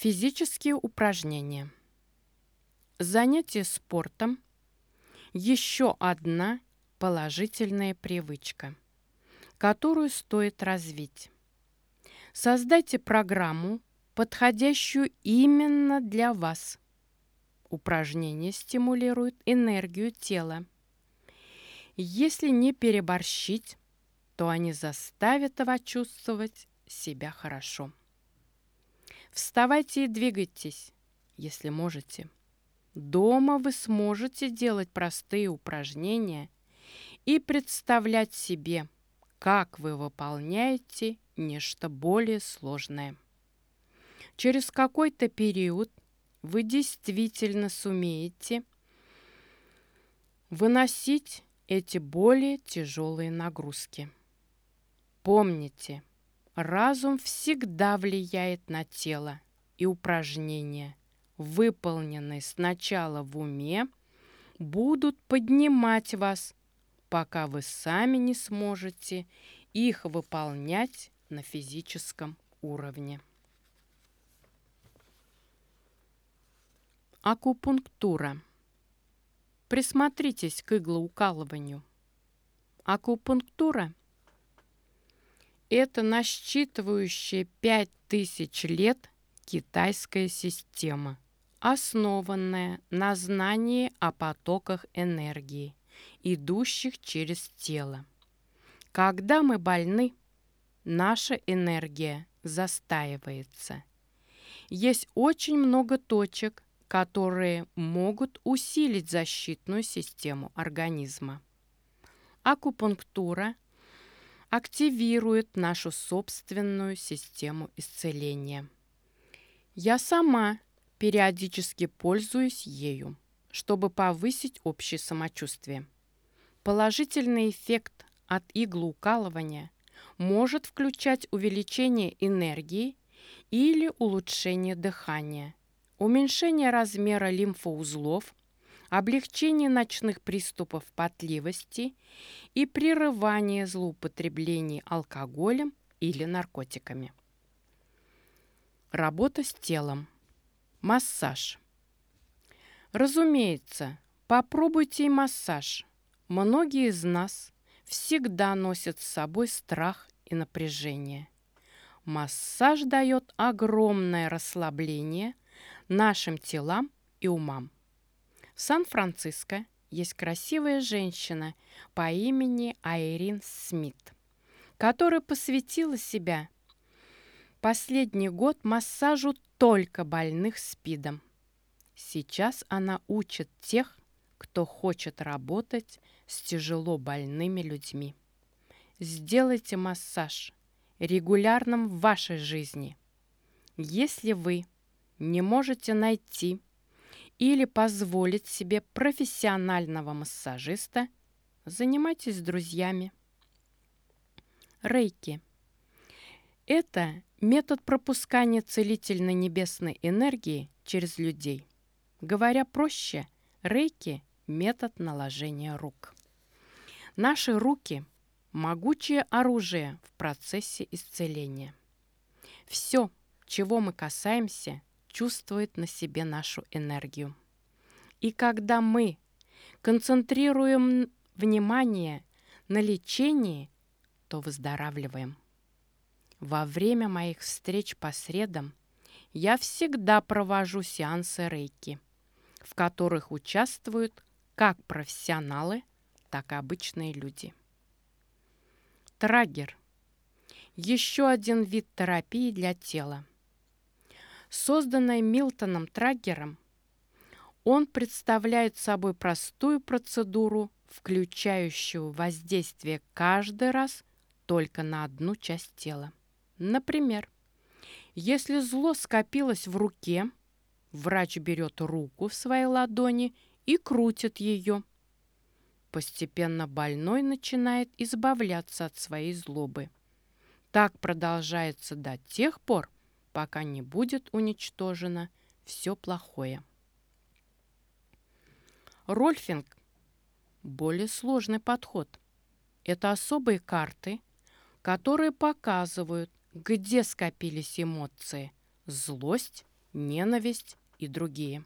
Физические упражнения. Занятие спортом – еще одна положительная привычка, которую стоит развить. Создайте программу, подходящую именно для вас. Упражнения стимулируют энергию тела. Если не переборщить, то они заставят вас чувствовать себя хорошо. Вставайте и двигайтесь, если можете. Дома вы сможете делать простые упражнения и представлять себе, как вы выполняете нечто более сложное. Через какой-то период вы действительно сумеете выносить эти более тяжелые нагрузки. Помните, разум всегда влияет на тело, и упражнения, выполненные сначала в уме, будут поднимать вас, пока вы сами не сможете их выполнять на физическом уровне. Акупунктура. Присмотритесь к иглоукалыванию. Акупунктура – это насчитывающая 5000 лет китайская система, основанная на знании о потоках энергии, идущих через тело. Когда мы больны, наша энергия застаивается. Есть очень много точек, которые могут усилить защитную систему организма. Акупунктура активирует нашу собственную систему исцеления. Я сама периодически пользуюсь ею, чтобы повысить общее самочувствие. Положительный эффект от иглоукалывания может включать увеличение энергии или улучшение дыхания, уменьшение размера лимфоузлов, облегчение ночных приступов потливости и прерывание злоупотреблений алкоголем или наркотиками. Работа с телом. Массаж. Разумеется, попробуйте и массаж. Многие из нас всегда носят с собой страх и напряжение. Массаж дает огромное расслабление – нашим телам и умам. В Сан-Франциско есть красивая женщина по имени Айрин Смит, которая посвятила себя последний год массажу только больных СПИДом. Сейчас она учит тех, кто хочет работать с тяжело больными людьми. Сделайте массаж регулярным в вашей жизни. Если вы не можете найти или позволить себе профессионального массажиста, занимайтесь с друзьями. Рейки. Это метод пропускания целительной небесной энергии через людей. Говоря проще, рейки – метод наложения рук. Наши руки – могучее оружие в процессе исцеления. Все, чего мы касаемся – чувствует на себе нашу энергию. И когда мы концентрируем внимание на лечении, то выздоравливаем. Во время моих встреч по средам я всегда провожу сеансы рейки, в которых участвуют как профессионалы, так и обычные люди. Трагер – еще один вид терапии для тела – Созданная Милтоном Траггером, он представляет собой простую процедуру, включающую воздействие каждый раз только на одну часть тела. Например, если зло скопилось в руке, врач берет руку в своей ладони и крутит ее. Постепенно больной начинает избавляться от своей злобы. Так продолжается до тех пор, пока не будет уничтожено все плохое. Рольфинг – более сложный подход. Это особые карты, которые показывают, где скопились эмоции – злость ненависть и другие.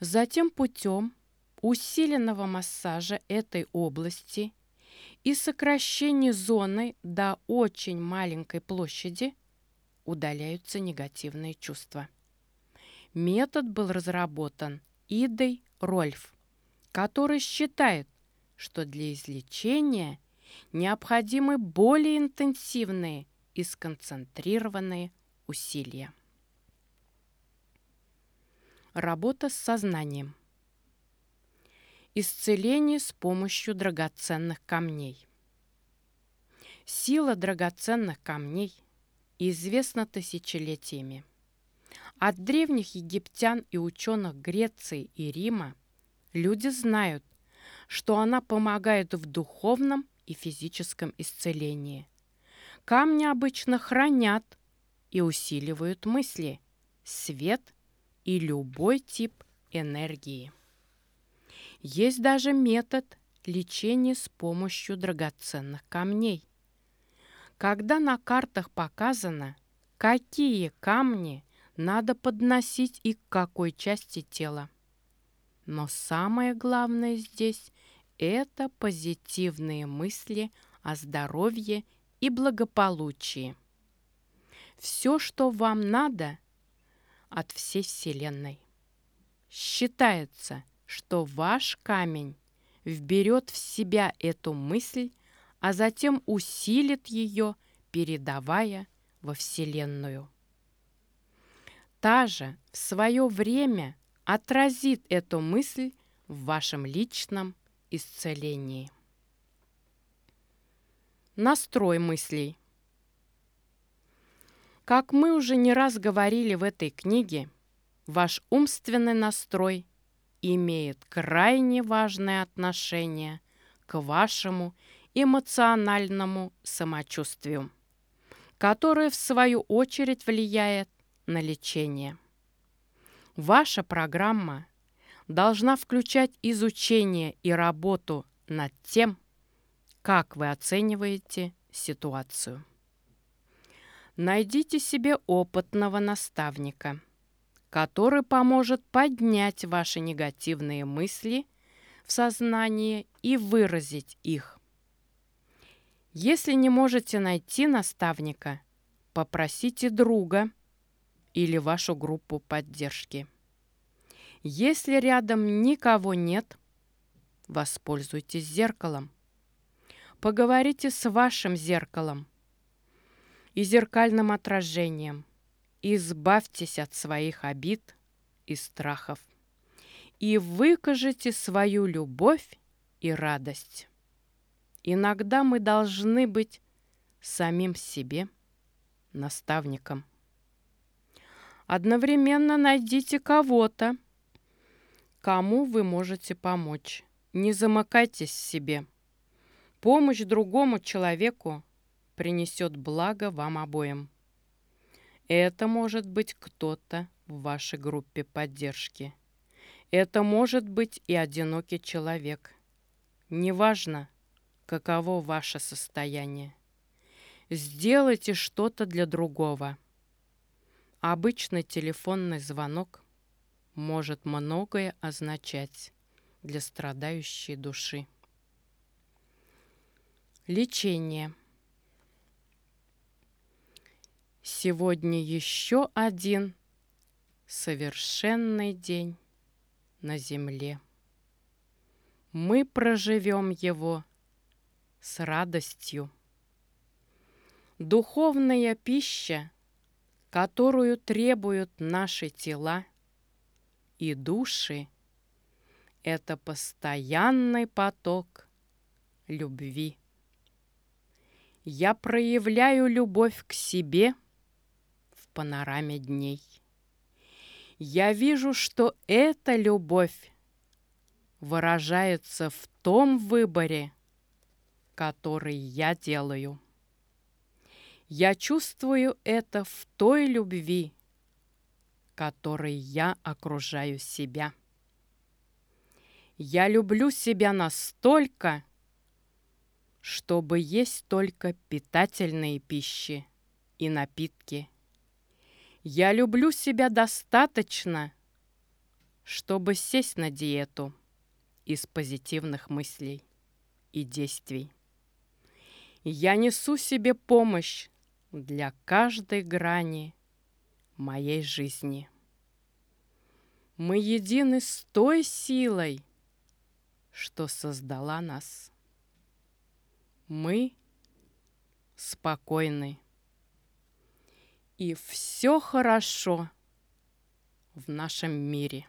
Затем путем усиленного массажа этой области и сокращения зоны до очень маленькой площади удаляются негативные чувства. Метод был разработан Идой Рольф, который считает, что для излечения необходимы более интенсивные и сконцентрированные усилия. Работа с сознанием. Исцеление с помощью драгоценных камней. Сила драгоценных камней известна тысячелетиями. От древних египтян и ученых Греции и Рима люди знают, что она помогает в духовном и физическом исцелении. Камни обычно хранят и усиливают мысли, свет и любой тип энергии. Есть даже метод лечения с помощью драгоценных камней. Когда на картах показано, какие камни надо подносить и к какой части тела. Но самое главное здесь – это позитивные мысли о здоровье и благополучии. Все, что вам надо от всей Вселенной. Считается, что ваш камень вберет в себя эту мысль, а затем усилит ее, передавая во Вселенную. Та же в свое время отразит эту мысль в вашем личном исцелении. Настрой мыслей. Как мы уже не раз говорили в этой книге, ваш умственный настрой имеет крайне важное отношение к вашему эмоциональному самочувствию, которое в свою очередь влияет на лечение. Ваша программа должна включать изучение и работу над тем, как вы оцениваете ситуацию. Найдите себе опытного наставника, который поможет поднять ваши негативные мысли в сознание и выразить их. Если не можете найти наставника, попросите друга или вашу группу поддержки. Если рядом никого нет, воспользуйтесь зеркалом. Поговорите с вашим зеркалом и зеркальным отражением. Избавьтесь от своих обид и страхов и выкажите свою любовь и радость. Иногда мы должны быть самим себе наставником. Одновременно найдите кого-то, кому вы можете помочь. Не замыкайтесь в себе. Помощь другому человеку принесет благо вам обоим. Это может быть кто-то в вашей группе поддержки. Это может быть и одинокий человек. Неважно, каково ваше состояние. Сделайте что-то для другого – Обычный телефонный звонок может многое означать для страдающей души. Лечение. Сегодня еще один совершенный день на земле. Мы проживем его с радостью. Духовная пища которую требуют наши тела и души, это постоянный поток любви. Я проявляю любовь к себе в панораме дней. Я вижу, что эта любовь выражается в том выборе, который я делаю. Я чувствую это в той любви, которой я окружаю себя. Я люблю себя настолько, чтобы есть только питательные пищи и напитки. Я люблю себя достаточно, чтобы сесть на диету из позитивных мыслей и действий. Я несу себе помощь для каждой грани моей жизни. Мы едины с той силой, что создала нас. Мы спокойны. И все хорошо в нашем мире.